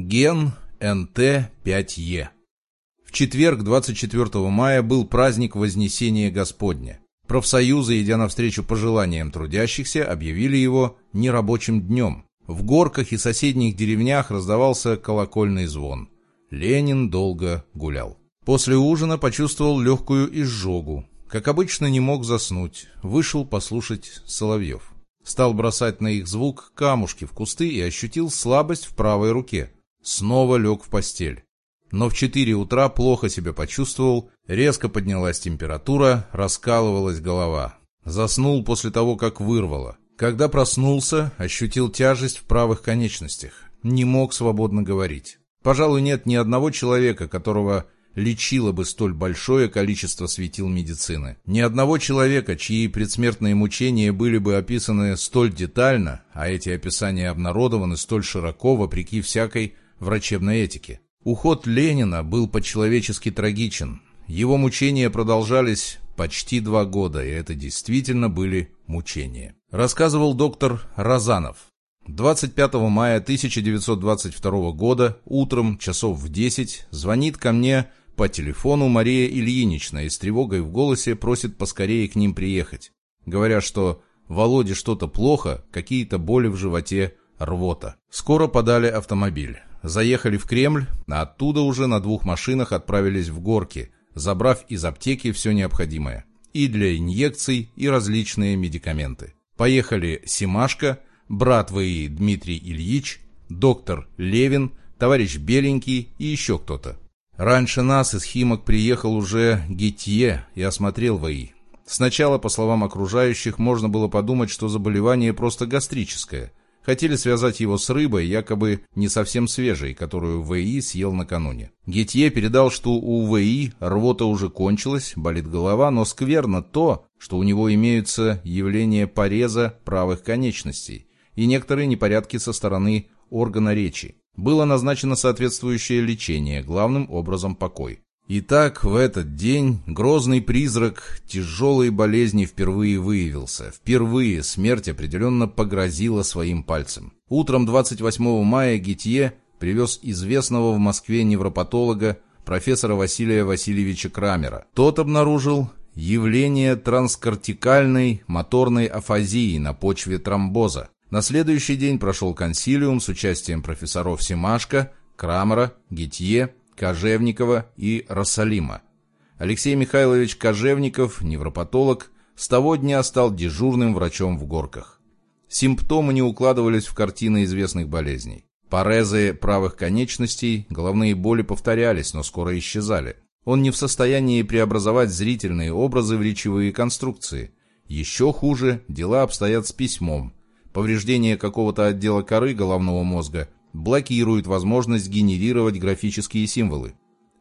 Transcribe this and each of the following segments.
Ген НТ-5Е. В четверг, 24 мая, был праздник Вознесения Господня. Профсоюзы, идя навстречу пожеланиям трудящихся, объявили его нерабочим днем. В горках и соседних деревнях раздавался колокольный звон. Ленин долго гулял. После ужина почувствовал легкую изжогу. Как обычно, не мог заснуть. Вышел послушать соловьев. Стал бросать на их звук камушки в кусты и ощутил слабость в правой руке. Снова лег в постель. Но в четыре утра плохо себя почувствовал, резко поднялась температура, раскалывалась голова. Заснул после того, как вырвало. Когда проснулся, ощутил тяжесть в правых конечностях. Не мог свободно говорить. Пожалуй, нет ни одного человека, которого лечило бы столь большое количество светил медицины. Ни одного человека, чьи предсмертные мучения были бы описаны столь детально, а эти описания обнародованы столь широко, вопреки всякой врачебной этике. Уход Ленина был по-человечески трагичен. Его мучения продолжались почти два года, и это действительно были мучения. Рассказывал доктор Розанов. 25 мая 1922 года утром часов в 10 звонит ко мне по телефону Мария Ильинична и с тревогой в голосе просит поскорее к ним приехать, говоря, что Володе что-то плохо, какие-то боли в животе, рвота. Скоро подали автомобиль. Заехали в Кремль, а оттуда уже на двух машинах отправились в Горки, забрав из аптеки все необходимое. И для инъекций, и различные медикаменты. Поехали Симашко, брат ВИ Дмитрий Ильич, доктор Левин, товарищ Беленький и еще кто-то. Раньше нас из Химок приехал уже Гетье и осмотрел ВИ. Сначала, по словам окружающих, можно было подумать, что заболевание просто гастрическое. Хотели связать его с рыбой, якобы не совсем свежей, которую ВИ съел накануне. Гетье передал, что у ВИ рвота уже кончилась, болит голова, но скверно то, что у него имеются явления пореза правых конечностей и некоторые непорядки со стороны органа речи было назначено соответствующее лечение, главным образом покой. Итак, в этот день грозный призрак тяжелой болезни впервые выявился. Впервые смерть определенно погрозила своим пальцем. Утром 28 мая Гитье привез известного в Москве невропатолога профессора Василия Васильевича Крамера. Тот обнаружил явление транскортикальной моторной афазии на почве тромбоза. На следующий день прошел консилиум с участием профессоров Симашко, Крамера, Гитье, Кожевникова и Рассалима. Алексей Михайлович Кожевников, невропатолог, с того дня стал дежурным врачом в Горках. Симптомы не укладывались в картины известных болезней. Парезы правых конечностей, головные боли повторялись, но скоро исчезали. Он не в состоянии преобразовать зрительные образы в речевые конструкции. Еще хуже дела обстоят с письмом. Повреждение какого-то отдела коры головного мозга блокирует возможность генерировать графические символы.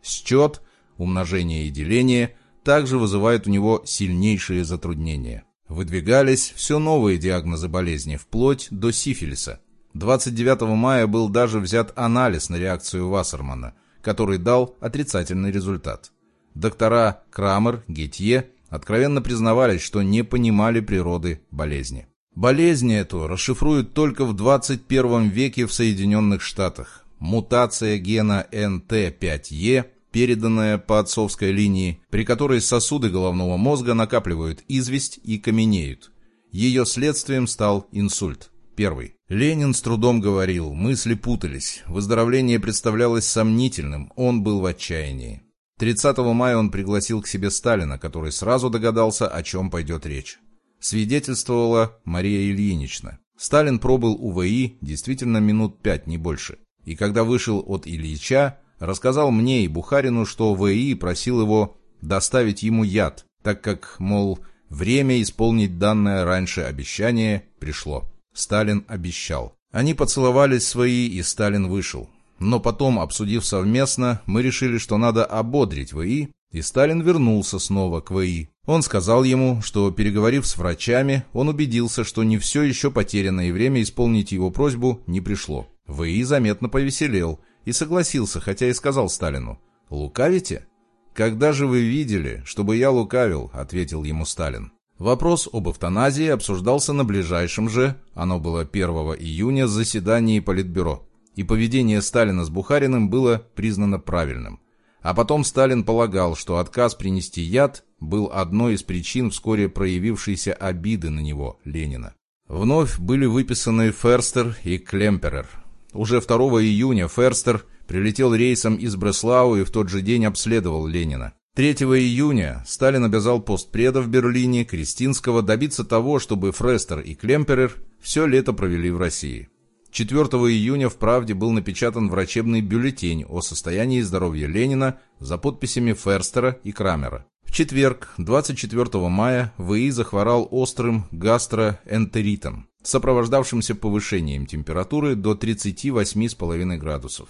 Счет, умножение и деление также вызывают у него сильнейшие затруднения. Выдвигались все новые диагнозы болезни, вплоть до сифилиса. 29 мая был даже взят анализ на реакцию Вассермана, который дал отрицательный результат. Доктора Крамер, Гетье откровенно признавались, что не понимали природы болезни. Болезнь эту расшифруют только в 21 веке в Соединенных Штатах. Мутация гена НТ5Е, переданная по отцовской линии, при которой сосуды головного мозга накапливают известь и каменеют. Ее следствием стал инсульт. Первый. Ленин с трудом говорил, мысли путались, выздоровление представлялось сомнительным, он был в отчаянии. 30 мая он пригласил к себе Сталина, который сразу догадался, о чем пойдет речь свидетельствовала Мария Ильинична. Сталин пробыл у ВИ действительно минут пять, не больше. И когда вышел от Ильича, рассказал мне и Бухарину, что ВИ просил его доставить ему яд, так как, мол, время исполнить данное раньше обещание пришло. Сталин обещал. Они поцеловались свои, и Сталин вышел. Но потом, обсудив совместно, мы решили, что надо ободрить ВИ, и Сталин вернулся снова к ВИ. Он сказал ему, что, переговорив с врачами, он убедился, что не все еще потеряно и время исполнить его просьбу не пришло. ВИ заметно повеселел и согласился, хотя и сказал Сталину, «Лукавите?» «Когда же вы видели, чтобы я лукавил?» – ответил ему Сталин. Вопрос об эвтаназии обсуждался на ближайшем же, оно было 1 июня, заседании Политбюро. и поведение Сталина с Бухариным было признано правильным. А потом Сталин полагал, что отказ принести яд был одной из причин вскоре проявившейся обиды на него, Ленина. Вновь были выписаны Ферстер и Клемперер. Уже 2 июня Ферстер прилетел рейсом из Бреслау и в тот же день обследовал Ленина. 3 июня Сталин обязал постпреда в Берлине Кристинского добиться того, чтобы Фрестер и Клемперер все лето провели в России. 4 июня в «Правде» был напечатан врачебный бюллетень о состоянии здоровья Ленина за подписями Ферстера и Крамера. В четверг, 24 мая, ВИ захворал острым гастроэнтеритом, сопровождавшимся повышением температуры до 38,5 градусов.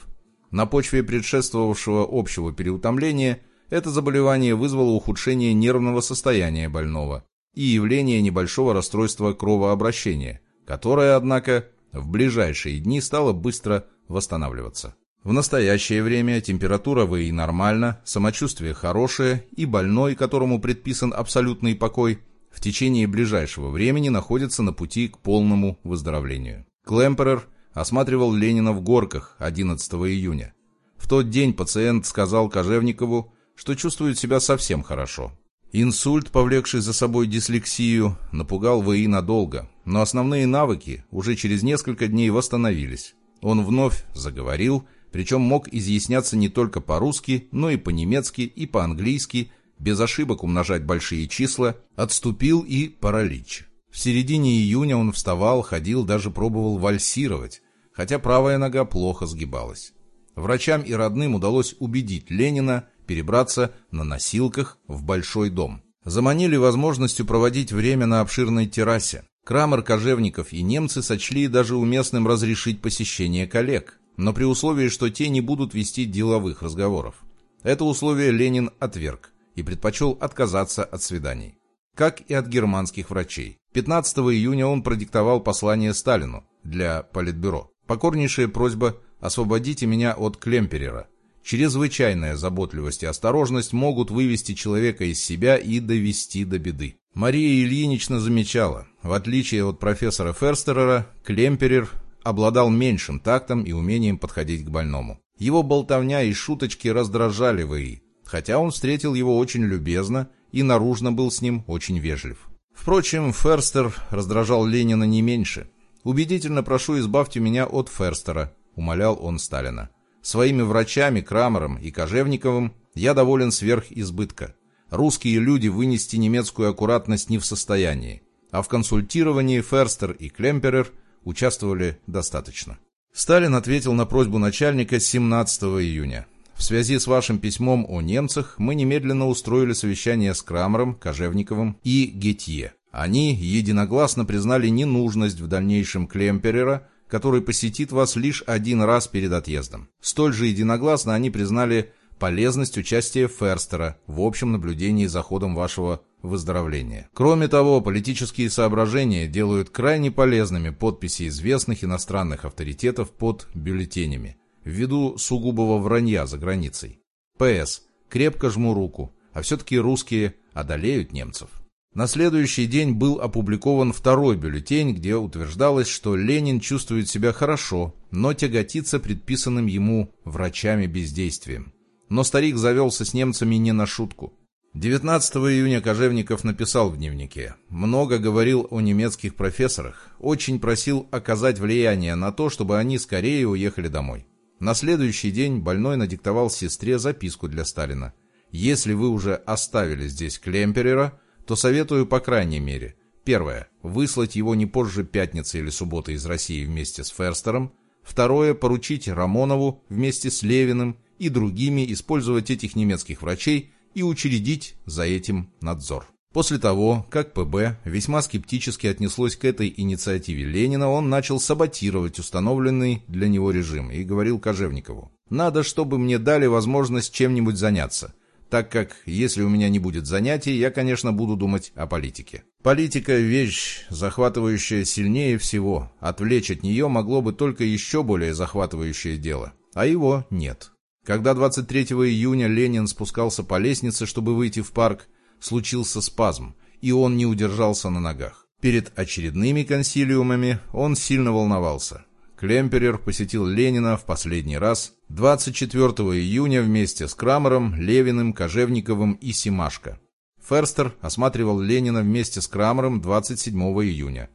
На почве предшествовавшего общего переутомления это заболевание вызвало ухудшение нервного состояния больного и явление небольшого расстройства кровообращения, которое, однако, в ближайшие дни стало быстро восстанавливаться. В настоящее время температура ВИ нормальна, самочувствие хорошее, и больной, которому предписан абсолютный покой, в течение ближайшего времени находится на пути к полному выздоровлению. Клемперер осматривал Ленина в Горках 11 июня. В тот день пациент сказал Кожевникову, что чувствует себя совсем хорошо. Инсульт, повлекший за собой дислексию, напугал ВИ надолго, но основные навыки уже через несколько дней восстановились. Он вновь заговорил, причем мог изъясняться не только по-русски, но и по-немецки и по-английски, без ошибок умножать большие числа, отступил и паралич. В середине июня он вставал, ходил, даже пробовал вальсировать, хотя правая нога плохо сгибалась. Врачам и родным удалось убедить Ленина перебраться на носилках в большой дом. Заманили возможностью проводить время на обширной террасе. Крамер, Кожевников и немцы сочли даже уместным разрешить посещение коллег, но при условии, что те не будут вести деловых разговоров. Это условие Ленин отверг и предпочел отказаться от свиданий. Как и от германских врачей. 15 июня он продиктовал послание Сталину для Политбюро. Покорнейшая просьба «Освободите меня от Клемперера». Чрезвычайная заботливость и осторожность могут вывести человека из себя и довести до беды. Мария Ильинична замечала, в отличие от профессора Ферстерера, Клемперер обладал меньшим тактом и умением подходить к больному. Его болтовня и шуточки раздражали ВИ, хотя он встретил его очень любезно и наружно был с ним очень вежлив. Впрочем, Ферстер раздражал Ленина не меньше. «Убедительно прошу, избавьте меня от Ферстера», — умолял он Сталина. «Своими врачами, Крамером и Кожевниковым я доволен сверх избытка. Русские люди вынести немецкую аккуратность не в состоянии, а в консультировании Ферстер и Клемперер участвовали достаточно». Сталин ответил на просьбу начальника 17 июня. В связи с вашим письмом о немцах мы немедленно устроили совещание с Крамером, Кожевниковым и Гетье. Они единогласно признали ненужность в дальнейшем Клемперера, который посетит вас лишь один раз перед отъездом. Столь же единогласно они признали полезность участия Ферстера в общем наблюдении за ходом вашего выздоровления. Кроме того, политические соображения делают крайне полезными подписи известных иностранных авторитетов под бюллетенями, ввиду сугубого вранья за границей. П.С. Крепко жму руку, а все-таки русские одолеют немцев. На следующий день был опубликован второй бюллетень, где утверждалось, что Ленин чувствует себя хорошо, но тяготится предписанным ему врачами бездействием. Но старик завелся с немцами не на шутку. 19 июня Кожевников написал в дневнике. Много говорил о немецких профессорах, очень просил оказать влияние на то, чтобы они скорее уехали домой. На следующий день больной надиктовал сестре записку для Сталина. «Если вы уже оставили здесь Клемперера, то советую по крайней мере. Первое. Выслать его не позже пятницы или субботы из России вместе с Ферстером. Второе. Поручить Рамонову вместе с Левиным и другими использовать этих немецких врачей и учредить за этим надзор. После того, как ПБ весьма скептически отнеслось к этой инициативе Ленина, он начал саботировать установленный для него режим и говорил Кожевникову, «Надо, чтобы мне дали возможность чем-нибудь заняться так как, если у меня не будет занятий, я, конечно, буду думать о политике. Политика – вещь, захватывающая сильнее всего. Отвлечь от нее могло бы только еще более захватывающее дело. А его нет. Когда 23 июня Ленин спускался по лестнице, чтобы выйти в парк, случился спазм, и он не удержался на ногах. Перед очередными консилиумами он сильно волновался. Клемперер посетил Ленина в последний раз 24 июня вместе с Крамером, Левиным, Кожевниковым и Симашко. Ферстер осматривал Ленина вместе с Крамером 27 июня.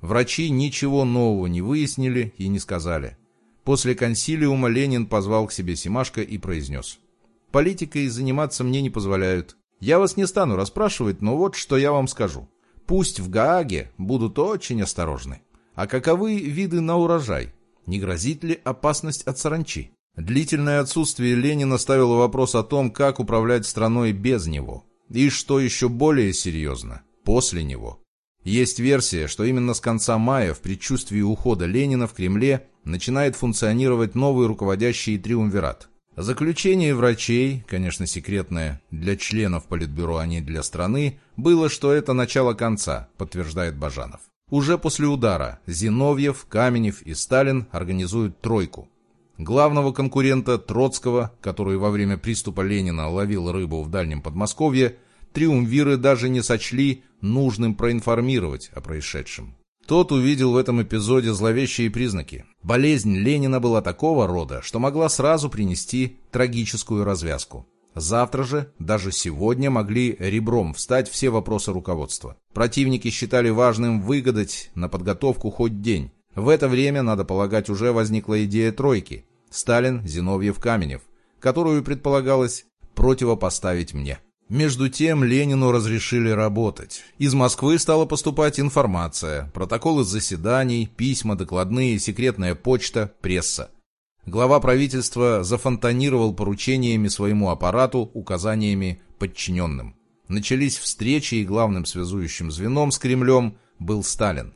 Врачи ничего нового не выяснили и не сказали. После консилиума Ленин позвал к себе Симашко и произнес. «Политикой заниматься мне не позволяют. Я вас не стану расспрашивать, но вот что я вам скажу. Пусть в Гааге будут очень осторожны. А каковы виды на урожай? Не грозит ли опасность от саранчи? Длительное отсутствие Ленина ставило вопрос о том, как управлять страной без него. И что еще более серьезно, после него. Есть версия, что именно с конца мая, в предчувствии ухода Ленина в Кремле, начинает функционировать новый руководящий триумвират. Заключение врачей, конечно секретное, для членов Политбюро, а не для страны, было, что это начало конца, подтверждает Бажанов. Уже после удара Зиновьев, Каменев и Сталин организуют тройку. Главного конкурента Троцкого, который во время приступа Ленина ловил рыбу в Дальнем Подмосковье, триумвиры даже не сочли нужным проинформировать о происшедшем. Тот увидел в этом эпизоде зловещие признаки. Болезнь Ленина была такого рода, что могла сразу принести трагическую развязку. Завтра же, даже сегодня, могли ребром встать все вопросы руководства. Противники считали важным выгадать на подготовку хоть день. В это время, надо полагать, уже возникла идея тройки. Сталин, Зиновьев, Каменев, которую предполагалось противопоставить мне. Между тем Ленину разрешили работать. Из Москвы стала поступать информация, протоколы заседаний, письма, докладные, секретная почта, пресса. Глава правительства зафонтанировал поручениями своему аппарату, указаниями подчиненным. Начались встречи, и главным связующим звеном с Кремлем был Сталин.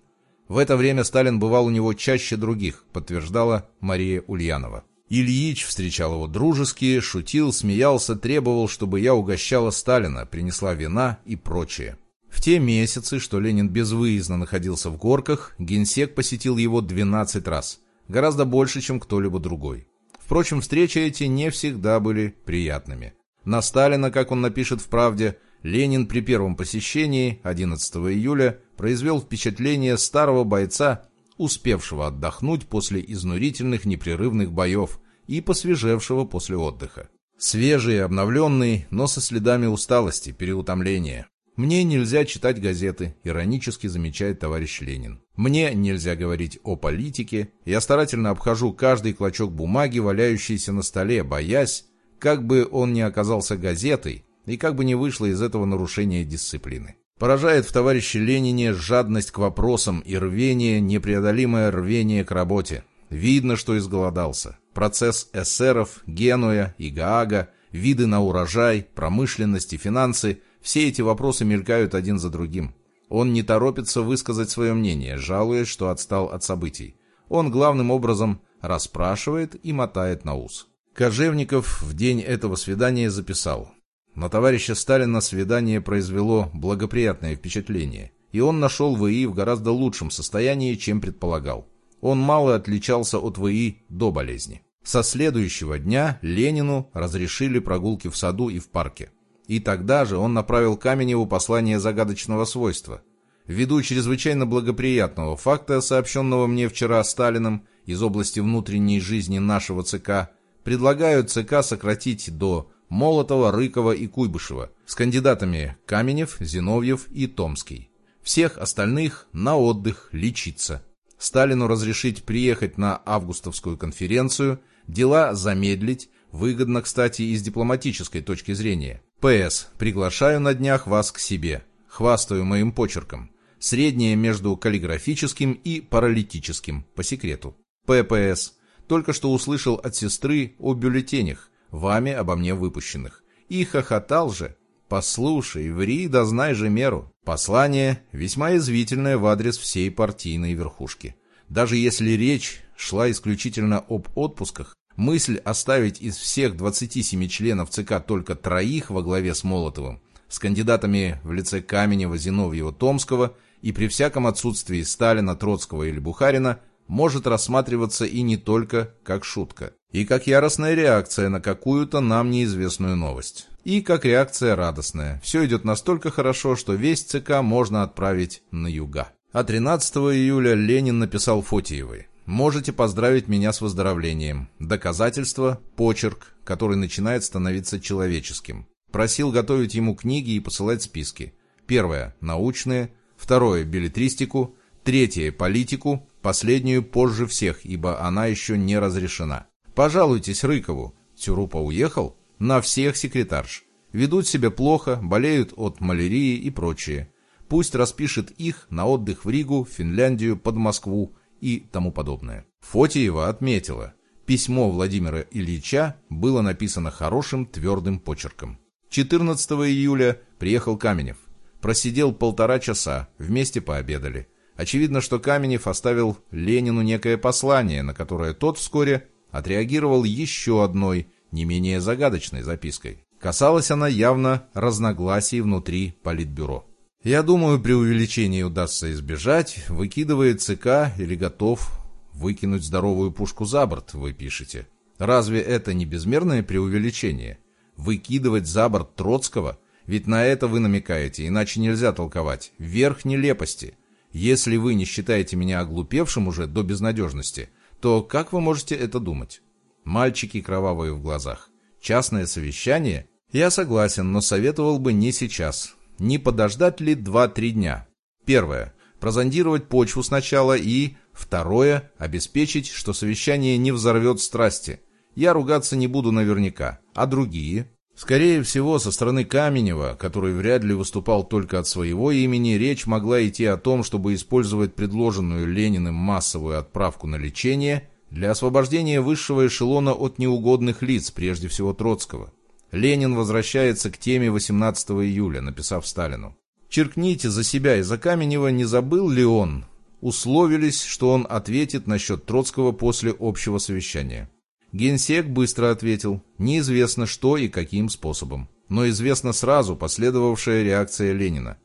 В это время Сталин бывал у него чаще других, подтверждала Мария Ульянова. Ильич встречал его дружески, шутил, смеялся, требовал, чтобы я угощала Сталина, принесла вина и прочее. В те месяцы, что Ленин безвыездно находился в горках, генсек посетил его 12 раз. Гораздо больше, чем кто-либо другой. Впрочем, встречи эти не всегда были приятными. На Сталина, как он напишет в «Правде», Ленин при первом посещении 11 июля произвел впечатление старого бойца, успевшего отдохнуть после изнурительных непрерывных боев и посвежевшего после отдыха. Свежий обновленный, но со следами усталости, переутомления. «Мне нельзя читать газеты», — иронически замечает товарищ Ленин. «Мне нельзя говорить о политике. Я старательно обхожу каждый клочок бумаги, валяющийся на столе, боясь, как бы он ни оказался газетой, и как бы не вышло из этого нарушение дисциплины. Поражает в товарище Ленине жадность к вопросам и рвение, непреодолимое рвение к работе. Видно, что изголодался. Процесс эсеров, Генуя и Гаага, виды на урожай, промышленность и финансы – все эти вопросы мелькают один за другим. Он не торопится высказать свое мнение, жалуясь, что отстал от событий. Он главным образом расспрашивает и мотает на ус. Кожевников в день этого свидания записал на товарища Сталина свидание произвело благоприятное впечатление, и он нашел ВИ в гораздо лучшем состоянии, чем предполагал. Он мало отличался от ВИ до болезни. Со следующего дня Ленину разрешили прогулки в саду и в парке. И тогда же он направил Каменеву послание загадочного свойства. Ввиду чрезвычайно благоприятного факта, сообщенного мне вчера Сталином из области внутренней жизни нашего ЦК, предлагаю ЦК сократить до Молотова, Рыкова и Куйбышева, с кандидатами Каменев, Зиновьев и Томский. Всех остальных на отдых, лечиться. Сталину разрешить приехать на августовскую конференцию, дела замедлить, выгодно, кстати, и с дипломатической точки зрения. П.С. Приглашаю на днях вас к себе. Хвастаю моим почерком. Среднее между каллиграфическим и паралитическим, по секрету. П.П.С. Только что услышал от сестры о бюллетенях вами обо мне выпущенных. И хохотал же. Послушай, ври, да знай же меру. Послание весьма язвительное в адрес всей партийной верхушки. Даже если речь шла исключительно об отпусках, мысль оставить из всех 27 членов ЦК только троих во главе с Молотовым, с кандидатами в лице Каменева, Зиновьева, Томского и при всяком отсутствии Сталина, Троцкого или Бухарина, может рассматриваться и не только как шутка и как яростная реакция на какую-то нам неизвестную новость. И как реакция радостная. Все идет настолько хорошо, что весь ЦК можно отправить на юга. А 13 июля Ленин написал Фотиевой. Можете поздравить меня с выздоровлением. Доказательство – почерк, который начинает становиться человеческим. Просил готовить ему книги и посылать списки. Первое – научные. Второе – билетристику. Третье – политику. Последнюю позже всех, ибо она еще не разрешена. Пожалуйтесь Рыкову. Тюрупа уехал? На всех секретарш. Ведут себя плохо, болеют от малярии и прочее. Пусть распишет их на отдых в Ригу, Финляндию, под Москву и тому подобное. Фотиева отметила, письмо Владимира Ильича было написано хорошим твердым почерком. 14 июля приехал Каменев. Просидел полтора часа, вместе пообедали. Очевидно, что Каменев оставил Ленину некое послание, на которое тот вскоре отреагировал еще одной, не менее загадочной запиской. Касалась она явно разногласий внутри Политбюро. Я думаю, при увеличении удастся избежать, выкидывая ЦК или готов выкинуть здоровую пушку за борт, вы пишете. Разве это не безмерное преувеличение? Выкидывать за борт Троцкого? Ведь на это вы намекаете, иначе нельзя толковать. Верх нелепости. Если вы не считаете меня оглупевшим уже до безнадежности, то как вы можете это думать? Мальчики кровавые в глазах. Частное совещание? Я согласен, но советовал бы не сейчас. Не подождать ли 2-3 дня? Первое. Прозондировать почву сначала и... Второе. Обеспечить, что совещание не взорвет страсти. Я ругаться не буду наверняка. А другие? Скорее всего, со стороны Каменева, который вряд ли выступал только от своего имени, речь могла идти о том, чтобы использовать предложенную Лениным массовую отправку на лечение для освобождения высшего эшелона от неугодных лиц, прежде всего Троцкого. Ленин возвращается к теме 18 июля, написав Сталину. «Черкните за себя и за Каменева, не забыл ли он?» Условились, что он ответит насчет Троцкого после общего совещания. Генсек быстро ответил, неизвестно что и каким способом. Но известна сразу последовавшая реакция Ленина.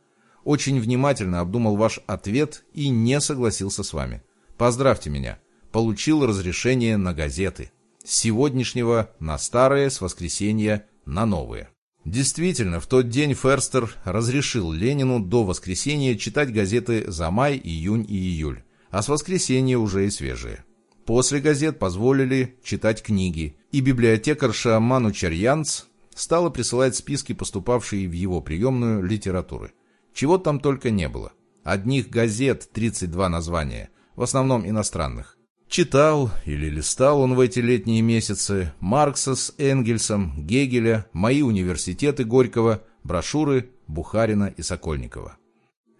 Очень внимательно обдумал ваш ответ и не согласился с вами. Поздравьте меня. Получил разрешение на газеты. С сегодняшнего на старые, с воскресенья на новые. Действительно, в тот день Ферстер разрешил Ленину до воскресенья читать газеты за май, июнь и июль, а с воскресенья уже и свежие. После газет позволили читать книги, и библиотекарша Ману Черьянц стала присылать списки, поступавшие в его приемную литературы. Чего там только не было. Одних газет 32 названия, в основном иностранных. Читал или листал он в эти летние месяцы Маркса с Энгельсом, Гегеля, мои университеты Горького, брошюры Бухарина и Сокольникова.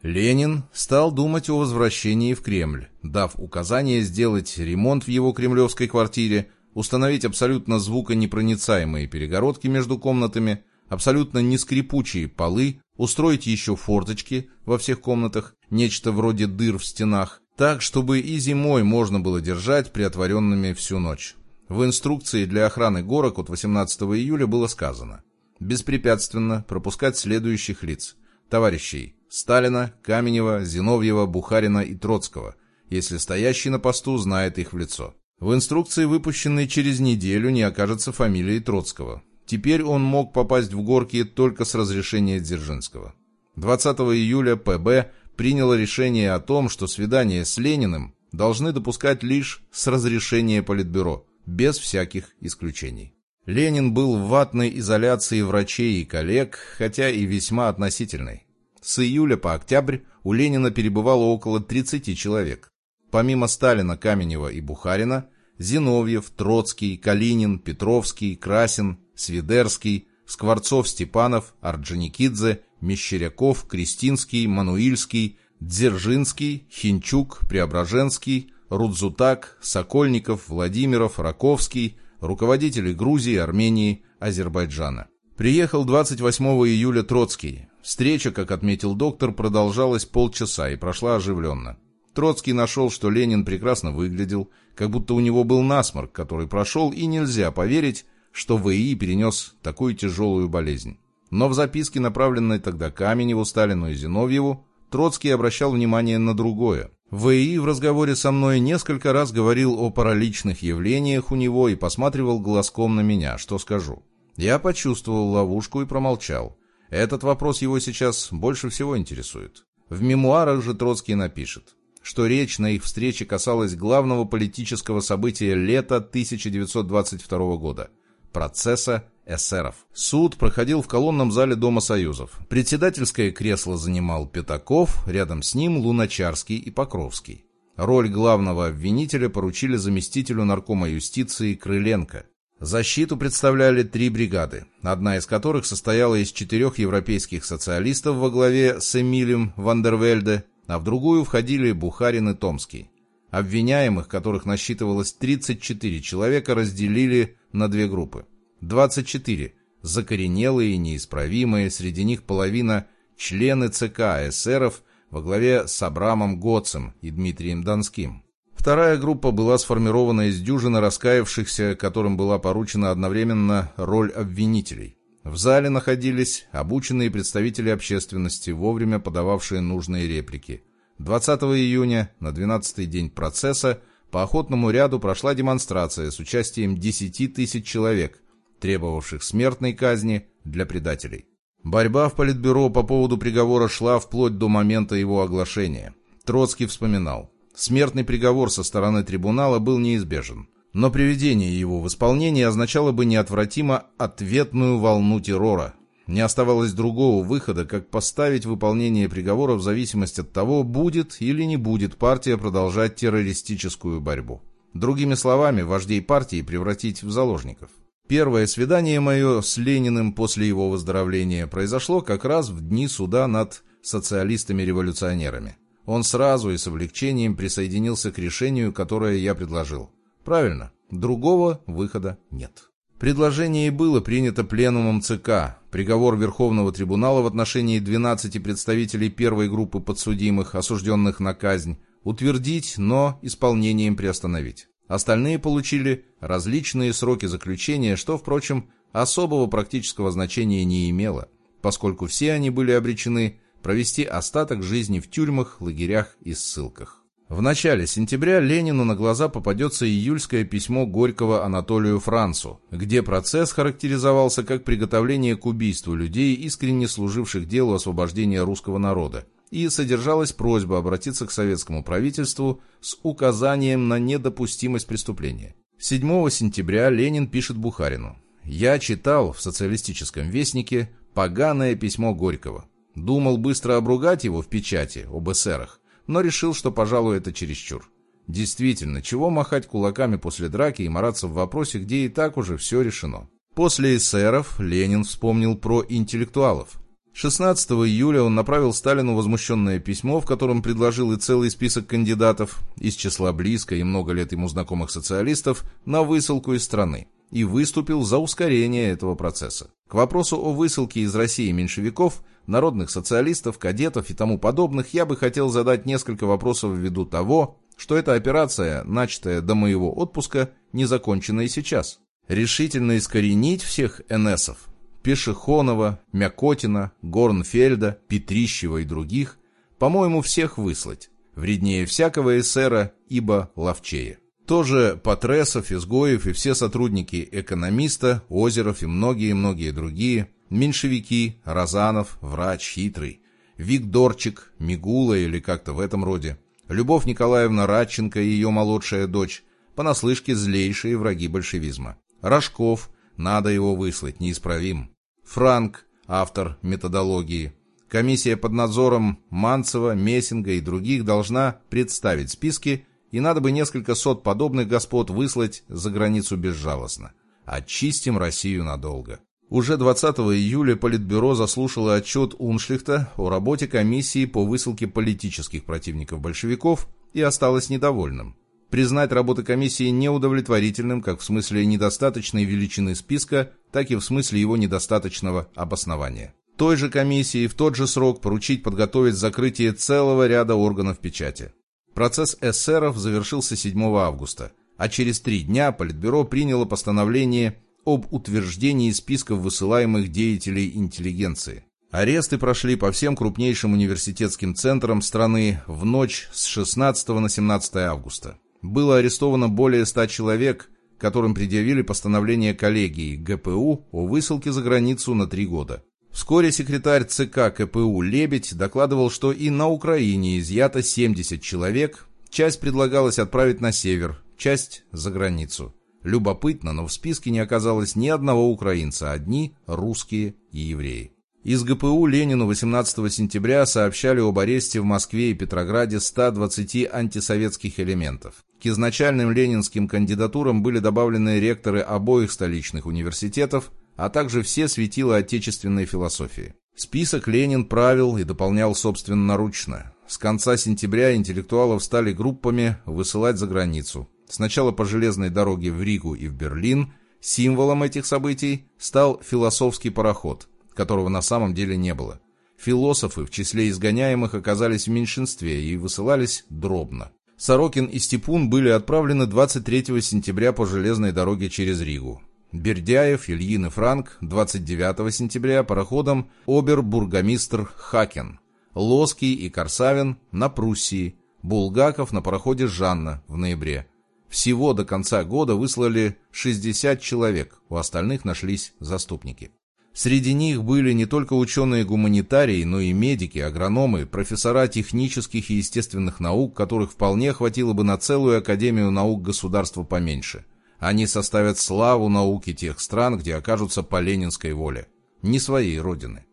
Ленин стал думать о возвращении в Кремль, дав указание сделать ремонт в его кремлевской квартире, установить абсолютно звуконепроницаемые перегородки между комнатами, абсолютно нескрипучие полы, устроить еще форточки во всех комнатах, нечто вроде дыр в стенах, так, чтобы и зимой можно было держать приотворенными всю ночь. В инструкции для охраны горок от 18 июля было сказано беспрепятственно пропускать следующих лиц, товарищей Сталина, Каменева, Зиновьева, Бухарина и Троцкого, если стоящий на посту знает их в лицо. В инструкции, выпущенной через неделю, не окажется фамилии Троцкого. Теперь он мог попасть в горки только с разрешения Дзержинского. 20 июля ПБ приняло решение о том, что свидания с Лениным должны допускать лишь с разрешения Политбюро, без всяких исключений. Ленин был в ватной изоляции врачей и коллег, хотя и весьма относительной. С июля по октябрь у Ленина перебывало около 30 человек. Помимо Сталина, Каменева и Бухарина, Зиновьев, Троцкий, Калинин, Петровский, Красин, Свидерский, Скворцов-Степанов, Орджоникидзе, Мещеряков, Кристинский, Мануильский, Дзержинский, Хинчук, Преображенский, Рудзутак, Сокольников, Владимиров, Раковский, руководители Грузии, Армении, Азербайджана. Приехал 28 июля Троцкий. Встреча, как отметил доктор, продолжалась полчаса и прошла оживленно. Троцкий нашел, что Ленин прекрасно выглядел, как будто у него был насморк, который прошел, и нельзя поверить, что ВИИ перенес такую тяжелую болезнь. Но в записке, направленной тогда Каменеву, Сталину и Зиновьеву, Троцкий обращал внимание на другое. ВИИ в разговоре со мной несколько раз говорил о параличных явлениях у него и посматривал глазком на меня, что скажу. Я почувствовал ловушку и промолчал. Этот вопрос его сейчас больше всего интересует. В мемуарах же Троцкий напишет. что речь на их встрече касалась главного политического события лета 1922 года – процесса эсеров. Суд проходил в колонном зале Дома Союзов. Председательское кресло занимал Пятаков, рядом с ним Луначарский и Покровский. Роль главного обвинителя поручили заместителю наркома юстиции Крыленко. Защиту представляли три бригады, одна из которых состояла из четырех европейских социалистов во главе с Эмилем Вандервельде, а в другую входили Бухарин и Томский. Обвиняемых, которых насчитывалось 34 человека, разделили на две группы. 24 – закоренелые и неисправимые, среди них половина – члены ЦК эсеров во главе с Абрамом Гоцем и Дмитрием Донским. Вторая группа была сформирована из дюжины раскаявшихся, которым была поручена одновременно роль обвинителей. В зале находились обученные представители общественности, вовремя подававшие нужные реплики. 20 июня, на 12-й день процесса, по охотному ряду прошла демонстрация с участием 10 тысяч человек, требовавших смертной казни для предателей. Борьба в Политбюро по поводу приговора шла вплоть до момента его оглашения. Троцкий вспоминал. Смертный приговор со стороны трибунала был неизбежен. Но приведение его в исполнение означало бы неотвратимо ответную волну террора. Не оставалось другого выхода, как поставить выполнение приговора в зависимости от того, будет или не будет партия продолжать террористическую борьбу. Другими словами, вождей партии превратить в заложников. Первое свидание мое с Лениным после его выздоровления произошло как раз в дни суда над социалистами-революционерами. Он сразу и с облегчением присоединился к решению, которое я предложил. Правильно, другого выхода нет. Предложение было принято пленумом ЦК. Приговор Верховного трибунала в отношении 12 представителей первой группы подсудимых, осужденных на казнь, утвердить, но исполнением приостановить. Остальные получили различные сроки заключения, что, впрочем, особого практического значения не имело, поскольку все они были обречены провести остаток жизни в тюрьмах, лагерях и ссылках. В начале сентября Ленину на глаза попадется июльское письмо Горького Анатолию Францу, где процесс характеризовался как приготовление к убийству людей, искренне служивших делу освобождения русского народа, и содержалась просьба обратиться к советскому правительству с указанием на недопустимость преступления. 7 сентября Ленин пишет Бухарину. «Я читал в социалистическом вестнике поганое письмо Горького. Думал быстро обругать его в печати об эсерах, но решил, что, пожалуй, это чересчур. Действительно, чего махать кулаками после драки и мараться в вопросе, где и так уже все решено. После эсеров Ленин вспомнил про интеллектуалов. 16 июля он направил Сталину возмущенное письмо, в котором предложил и целый список кандидатов из числа близко и много лет ему знакомых социалистов на высылку из страны и выступил за ускорение этого процесса. К вопросу о высылке из России меньшевиков, народных социалистов, кадетов и тому подобных я бы хотел задать несколько вопросов ввиду того, что эта операция, начатая до моего отпуска, не закончена и сейчас. Решительно искоренить всех НСов Пешехонова, Мякотина, Горнфельда, Петрищева и других, по-моему, всех выслать. Вреднее всякого эсера, ибо ловчее. Тоже Патресов, Изгоев и все сотрудники экономиста, Озеров и многие-многие другие, меньшевики, Розанов, врач, хитрый, Викторчик, Мигула или как-то в этом роде, Любовь Николаевна Радченко и ее молодшая дочь, понаслышке злейшие враги большевизма. Рожков, надо его выслать, неисправим. Франк, автор методологии. Комиссия под надзором Манцева, Мессинга и других должна представить списки, и надо бы несколько сот подобных господ выслать за границу безжалостно. Очистим Россию надолго. Уже 20 июля Политбюро заслушало отчет Уншлихта о работе комиссии по высылке политических противников большевиков и осталось недовольным признать работу комиссии неудовлетворительным как в смысле недостаточной величины списка, так и в смысле его недостаточного обоснования. Той же комиссии в тот же срок поручить подготовить закрытие целого ряда органов печати. Процесс эсеров завершился 7 августа, а через три дня Политбюро приняло постановление об утверждении списков высылаемых деятелей интеллигенции. Аресты прошли по всем крупнейшим университетским центрам страны в ночь с 16 на 17 августа было арестовано более 100 человек, которым предъявили постановление коллегии ГПУ о высылке за границу на три года. Вскоре секретарь ЦК КПУ Лебедь докладывал, что и на Украине изъято 70 человек, часть предлагалось отправить на север, часть за границу. Любопытно, но в списке не оказалось ни одного украинца, одни русские и евреи. Из ГПУ Ленину 18 сентября сообщали об аресте в Москве и Петрограде 120 антисоветских элементов. К изначальным ленинским кандидатурам были добавлены ректоры обоих столичных университетов, а также все светила отечественной философии. Список Ленин правил и дополнял собственноручно. С конца сентября интеллектуалов стали группами высылать за границу. Сначала по железной дороге в Ригу и в Берлин. Символом этих событий стал философский пароход, которого на самом деле не было. Философы в числе изгоняемых оказались в меньшинстве и высылались дробно. Сорокин и Степун были отправлены 23 сентября по железной дороге через Ригу. Бердяев, Ильин и Франк 29 сентября пароходом обер-бургомистр Хакен, Лоский и Корсавин на Пруссии, Булгаков на пароходе Жанна в ноябре. Всего до конца года выслали 60 человек, у остальных нашлись заступники. Среди них были не только ученые-гуманитарии, но и медики, агрономы, профессора технических и естественных наук, которых вполне хватило бы на целую Академию наук государства поменьше – они составят славу науки тех стран, где окажутся по ленинской воле, не своей родины.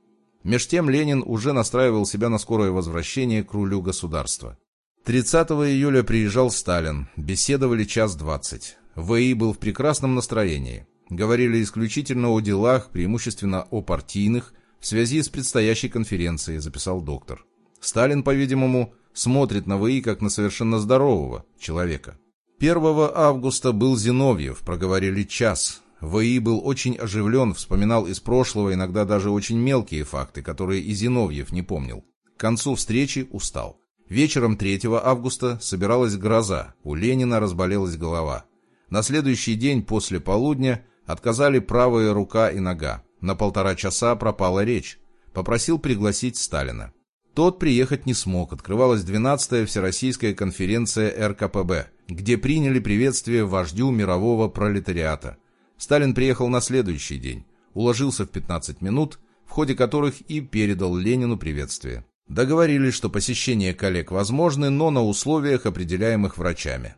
Меж тем Ленин уже настраивал себя на скорое возвращение к рулю государства. 30 июля приезжал Сталин, беседовали час двадцать. ВИ был в прекрасном настроении. Говорили исключительно о делах, преимущественно о партийных, в связи с предстоящей конференцией, записал доктор. Сталин, по-видимому, смотрит на ВИ как на совершенно здорового человека. 1 августа был Зиновьев, проговорили час. ВИ был очень оживлен, вспоминал из прошлого иногда даже очень мелкие факты, которые и Зиновьев не помнил. К концу встречи устал. Вечером 3 августа собиралась гроза, у Ленина разболелась голова. На следующий день после полудня отказали правая рука и нога. На полтора часа пропала речь. Попросил пригласить Сталина. Тот приехать не смог, открывалась 12-я Всероссийская конференция РКПБ, где приняли приветствие вождю мирового пролетариата. Сталин приехал на следующий день, уложился в 15 минут, в ходе которых и передал Ленину приветствие. Договорились, что посещение коллег возможны, но на условиях, определяемых врачами.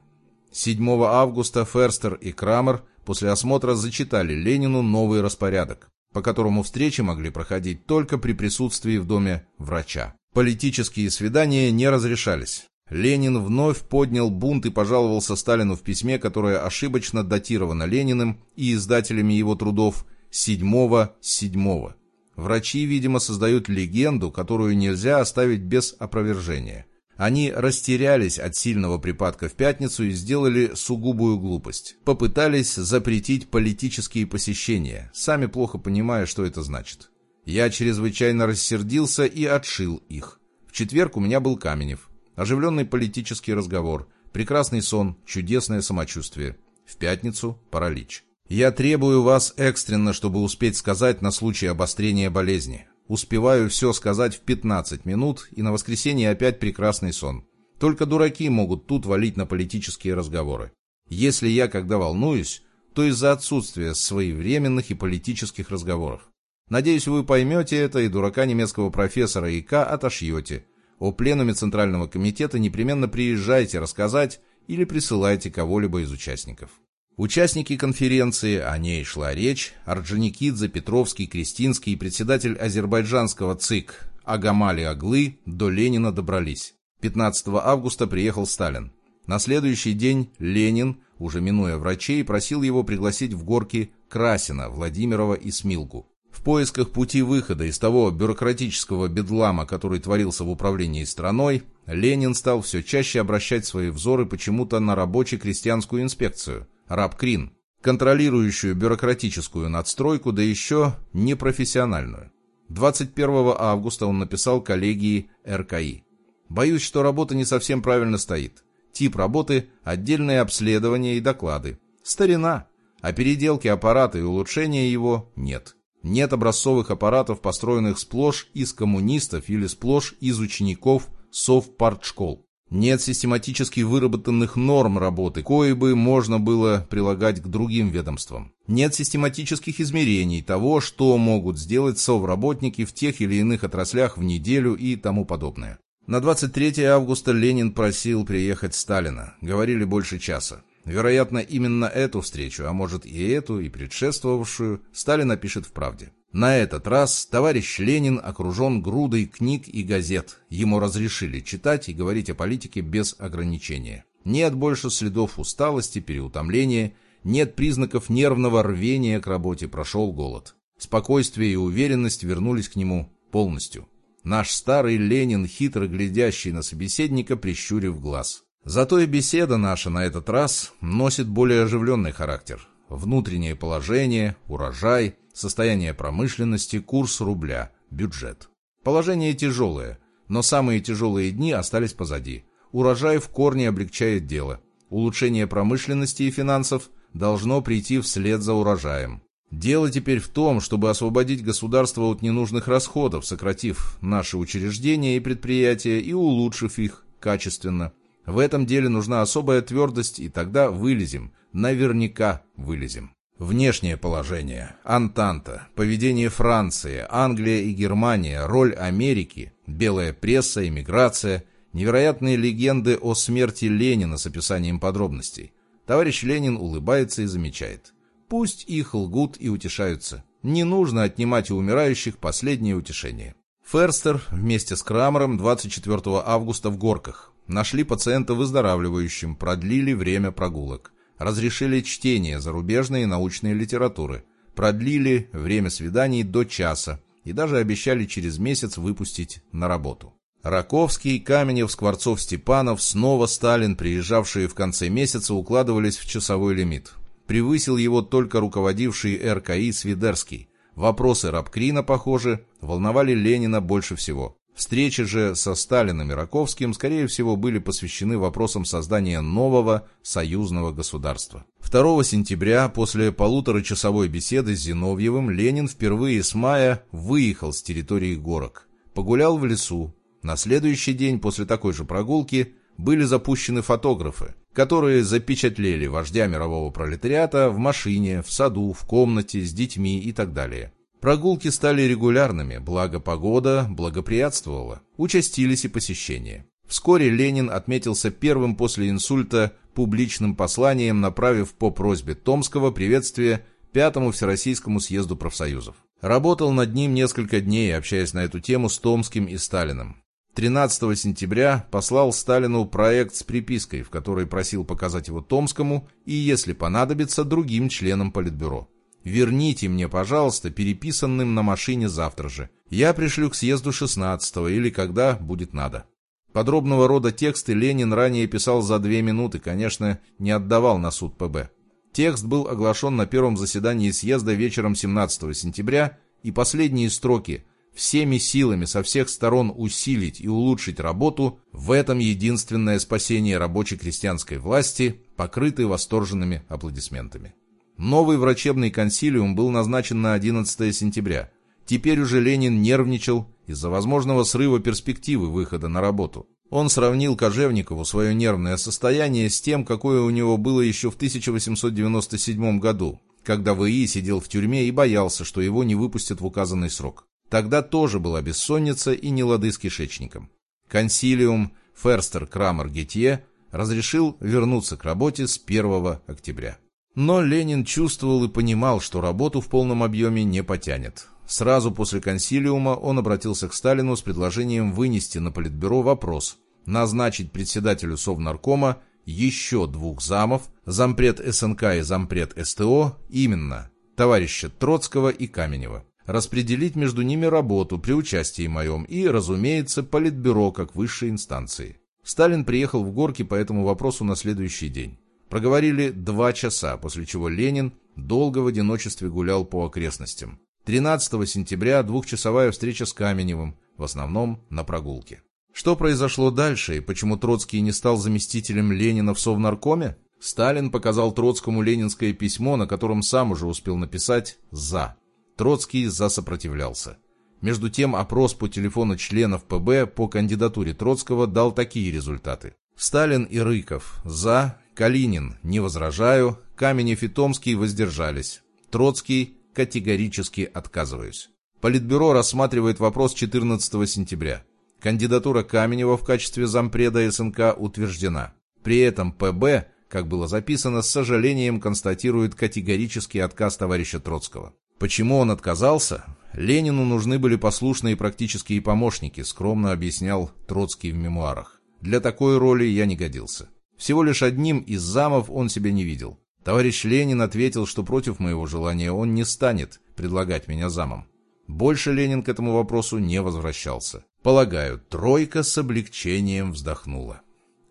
7 августа Ферстер и Крамер после осмотра зачитали Ленину новый распорядок, по которому встречи могли проходить только при присутствии в доме врача. Политические свидания не разрешались. Ленин вновь поднял бунт и пожаловался Сталину в письме, которое ошибочно датировано Лениным и издателями его трудов 7-7. Врачи, видимо, создают легенду, которую нельзя оставить без опровержения. Они растерялись от сильного припадка в пятницу и сделали сугубую глупость. Попытались запретить политические посещения, сами плохо понимая, что это значит. Я чрезвычайно рассердился и отшил их. В четверг у меня был Каменев. Оживленный политический разговор, прекрасный сон, чудесное самочувствие. В пятницу – паралич. Я требую вас экстренно, чтобы успеть сказать на случай обострения болезни. Успеваю все сказать в 15 минут, и на воскресенье опять прекрасный сон. Только дураки могут тут валить на политические разговоры. Если я когда волнуюсь, то из-за отсутствия своевременных и политических разговоров. Надеюсь, вы поймете это и дурака немецкого профессора ИК отошьете. О пленуме Центрального комитета непременно приезжайте рассказать или присылайте кого-либо из участников. Участники конференции, о ней шла речь, Орджоникидзе, Петровский, Кристинский и председатель азербайджанского ЦИК Агамали Аглы до Ленина добрались. 15 августа приехал Сталин. На следующий день Ленин, уже минуя врачей, просил его пригласить в горки Красина, Владимирова и Смилку. В поисках пути выхода из того бюрократического бедлама, который творился в управлении страной, Ленин стал все чаще обращать свои взоры почему-то на рабоче-крестьянскую инспекцию, РАБКРИН, контролирующую бюрократическую надстройку, да еще непрофессиональную. 21 августа он написал коллегии РКИ. «Боюсь, что работа не совсем правильно стоит. Тип работы – отдельные обследования и доклады. Старина, а переделки аппарата и улучшения его нет». Нет образцовых аппаратов, построенных сплошь из коммунистов или сплошь из учеников совпартшкол. Нет систематически выработанных норм работы, кои бы можно было прилагать к другим ведомствам. Нет систематических измерений того, что могут сделать совработники в тех или иных отраслях в неделю и тому подобное. На 23 августа Ленин просил приехать Сталина. Говорили больше часа. Вероятно, именно эту встречу, а может и эту, и предшествовавшую, Сталин напишет в «Правде». На этот раз товарищ Ленин окружен грудой книг и газет. Ему разрешили читать и говорить о политике без ограничения. Нет больше следов усталости, переутомления, нет признаков нервного рвения к работе, прошел голод. Спокойствие и уверенность вернулись к нему полностью. Наш старый Ленин, хитро глядящий на собеседника, прищурив глаз. Зато и беседа наша на этот раз носит более оживленный характер. Внутреннее положение, урожай, состояние промышленности, курс рубля, бюджет. Положение тяжелое, но самые тяжелые дни остались позади. Урожай в корне облегчает дело. Улучшение промышленности и финансов должно прийти вслед за урожаем. Дело теперь в том, чтобы освободить государство от ненужных расходов, сократив наши учреждения и предприятия и улучшив их качественно. В этом деле нужна особая твердость, и тогда вылезем, наверняка вылезем. Внешнее положение, Антанта, поведение Франции, Англия и Германия, роль Америки, белая пресса, эмиграция, невероятные легенды о смерти Ленина с описанием подробностей. Товарищ Ленин улыбается и замечает. Пусть их лгут и утешаются. Не нужно отнимать у умирающих последнее утешение. Ферстер вместе с Крамером 24 августа в Горках. Нашли пациента выздоравливающим, продлили время прогулок разрешили чтение зарубежной и научной литературы, продлили время свиданий до часа и даже обещали через месяц выпустить на работу. Раковский, Каменев, Скворцов, Степанов, снова Сталин, приезжавшие в конце месяца, укладывались в часовой лимит. Превысил его только руководивший РКИ Свидерский. Вопросы Рабкрина, похоже, волновали Ленина больше всего. Встречи же со Сталином и Раковским, скорее всего, были посвящены вопросам создания нового союзного государства. 2 сентября, после полуторачасовой беседы с Зиновьевым, Ленин впервые с мая выехал с территории горок. Погулял в лесу. На следующий день после такой же прогулки были запущены фотографы, которые запечатлели вождя мирового пролетариата в машине, в саду, в комнате, с детьми и так далее. Прогулки стали регулярными, благо погода благоприятствовала. Участились и посещения. Вскоре Ленин отметился первым после инсульта публичным посланием, направив по просьбе Томского приветствие Пятому Всероссийскому съезду профсоюзов. Работал над ним несколько дней, общаясь на эту тему с Томским и Сталиным. 13 сентября послал Сталину проект с припиской, в которой просил показать его Томскому и, если понадобится, другим членам Политбюро. Верните мне, пожалуйста, переписанным на машине завтра же. Я пришлю к съезду 16 или когда будет надо. Подробного рода тексты Ленин ранее писал за две минуты, конечно, не отдавал на суд ПБ. Текст был оглашен на первом заседании съезда вечером 17 сентября, и последние строки «всеми силами со всех сторон усилить и улучшить работу» в этом единственное спасение рабочей крестьянской власти покрыты восторженными аплодисментами. Новый врачебный консилиум был назначен на 11 сентября. Теперь уже Ленин нервничал из-за возможного срыва перспективы выхода на работу. Он сравнил Кожевникову свое нервное состояние с тем, какое у него было еще в 1897 году, когда В.И. сидел в тюрьме и боялся, что его не выпустят в указанный срок. Тогда тоже была бессонница и нелады с кишечником. Консилиум Ферстер Крамер Гетье разрешил вернуться к работе с 1 октября. Но Ленин чувствовал и понимал, что работу в полном объеме не потянет. Сразу после консилиума он обратился к Сталину с предложением вынести на Политбюро вопрос назначить председателю Совнаркома еще двух замов, зампред СНК и зампред СТО, именно товарища Троцкого и Каменева. Распределить между ними работу при участии моем и, разумеется, Политбюро как высшей инстанции. Сталин приехал в Горки по этому вопросу на следующий день. Проговорили два часа, после чего Ленин долго в одиночестве гулял по окрестностям. 13 сентября двухчасовая встреча с Каменевым, в основном на прогулке. Что произошло дальше и почему Троцкий не стал заместителем Ленина в Совнаркоме? Сталин показал Троцкому ленинское письмо, на котором сам уже успел написать «за». Троцкий засопротивлялся. Между тем, опрос по телефону членов ПБ по кандидатуре Троцкого дал такие результаты. Сталин и Рыков за, Калинин не возражаю, Каменев и Томский воздержались. Троцкий категорически отказываюсь. Политбюро рассматривает вопрос 14 сентября. Кандидатура Каменева в качестве зампреда СНК утверждена. При этом ПБ, как было записано, с сожалением констатирует категорический отказ товарища Троцкого. Почему он отказался? Ленину нужны были послушные практические помощники, скромно объяснял Троцкий в мемуарах. Для такой роли я не годился. Всего лишь одним из замов он себя не видел. Товарищ Ленин ответил, что против моего желания он не станет предлагать меня замом. Больше Ленин к этому вопросу не возвращался. Полагаю, тройка с облегчением вздохнула.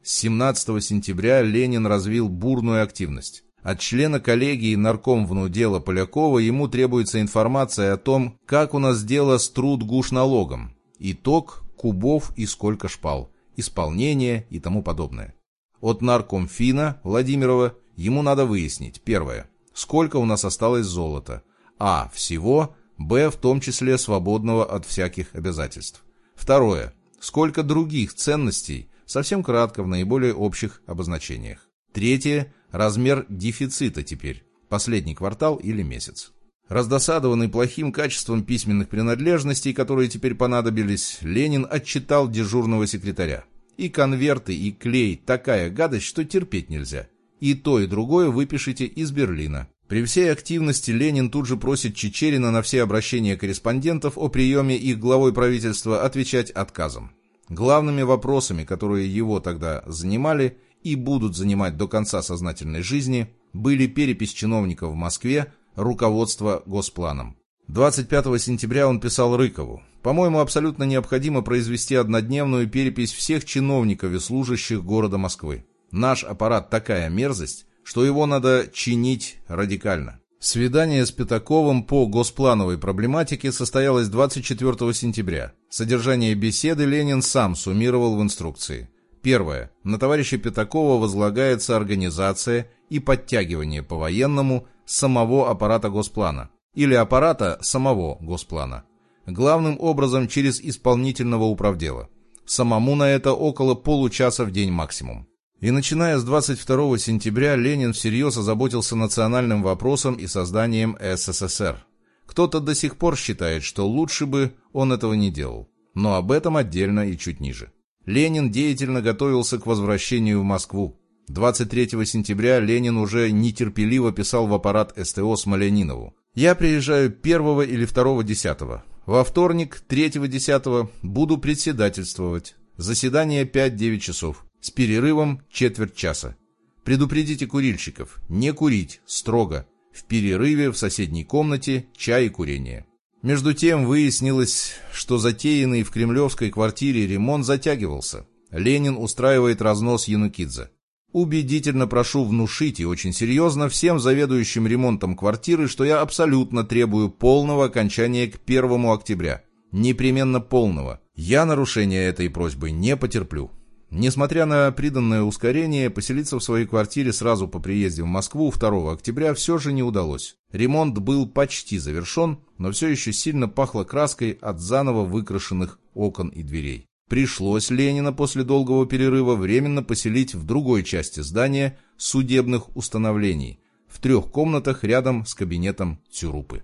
С 17 сентября Ленин развил бурную активность. От члена коллегии наркомвнудела Полякова ему требуется информация о том, как у нас дело с труд-гуш-налогом, итог, кубов и сколько шпал, исполнение и тому подобное. От наркомфина Владимирова ему надо выяснить, первое, сколько у нас осталось золота, а, всего, б, в том числе свободного от всяких обязательств. Второе, сколько других ценностей, совсем кратко в наиболее общих обозначениях. Третье, размер дефицита теперь, последний квартал или месяц. Раздосадованный плохим качеством письменных принадлежностей, которые теперь понадобились, Ленин отчитал дежурного секретаря. И конверты, и клей – такая гадость, что терпеть нельзя. И то, и другое выпишите из Берлина. При всей активности Ленин тут же просит Чечерина на все обращения корреспондентов о приеме их главой правительства отвечать отказом. Главными вопросами, которые его тогда занимали и будут занимать до конца сознательной жизни, были перепись чиновников в Москве, руководство Госпланом. 25 сентября он писал Рыкову. «По-моему, абсолютно необходимо произвести однодневную перепись всех чиновников и служащих города Москвы. Наш аппарат такая мерзость, что его надо чинить радикально». Свидание с Пятаковым по госплановой проблематике состоялось 24 сентября. Содержание беседы Ленин сам суммировал в инструкции. Первое. На товарища Пятакова возлагается организация и подтягивание по-военному самого аппарата Госплана или аппарата самого Госплана. Главным образом через исполнительного управдела. Самому на это около получаса в день максимум. И начиная с 22 сентября Ленин всерьез озаботился национальным вопросом и созданием СССР. Кто-то до сих пор считает, что лучше бы он этого не делал. Но об этом отдельно и чуть ниже. Ленин деятельно готовился к возвращению в Москву. 23 сентября Ленин уже нетерпеливо писал в аппарат СТО Смолянинову. «Я приезжаю 1 или 2 десятого. Во вторник, 3 десятого, буду председательствовать. Заседание 5-9 часов. С перерывом четверть часа. Предупредите курильщиков. Не курить. Строго. В перерыве в соседней комнате чай и курение. Между тем выяснилось, что затеянный в кремлевской квартире ремонт затягивался. Ленин устраивает разнос Янукидзе. Убедительно прошу внушить и очень серьезно всем заведующим ремонтом квартиры, что я абсолютно требую полного окончания к 1 октября. Непременно полного. Я нарушения этой просьбы не потерплю. Несмотря на приданное ускорение, поселиться в своей квартире сразу по приезде в Москву 2 октября все же не удалось. Ремонт был почти завершен, но все еще сильно пахло краской от заново выкрашенных окон и дверей. Пришлось Ленина после долгого перерыва временно поселить в другой части здания судебных установлений, в трех комнатах рядом с кабинетом Цюрупы.